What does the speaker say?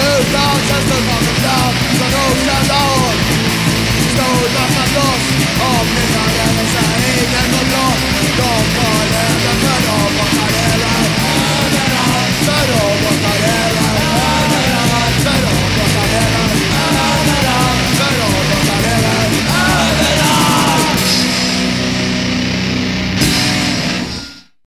Who knows us the?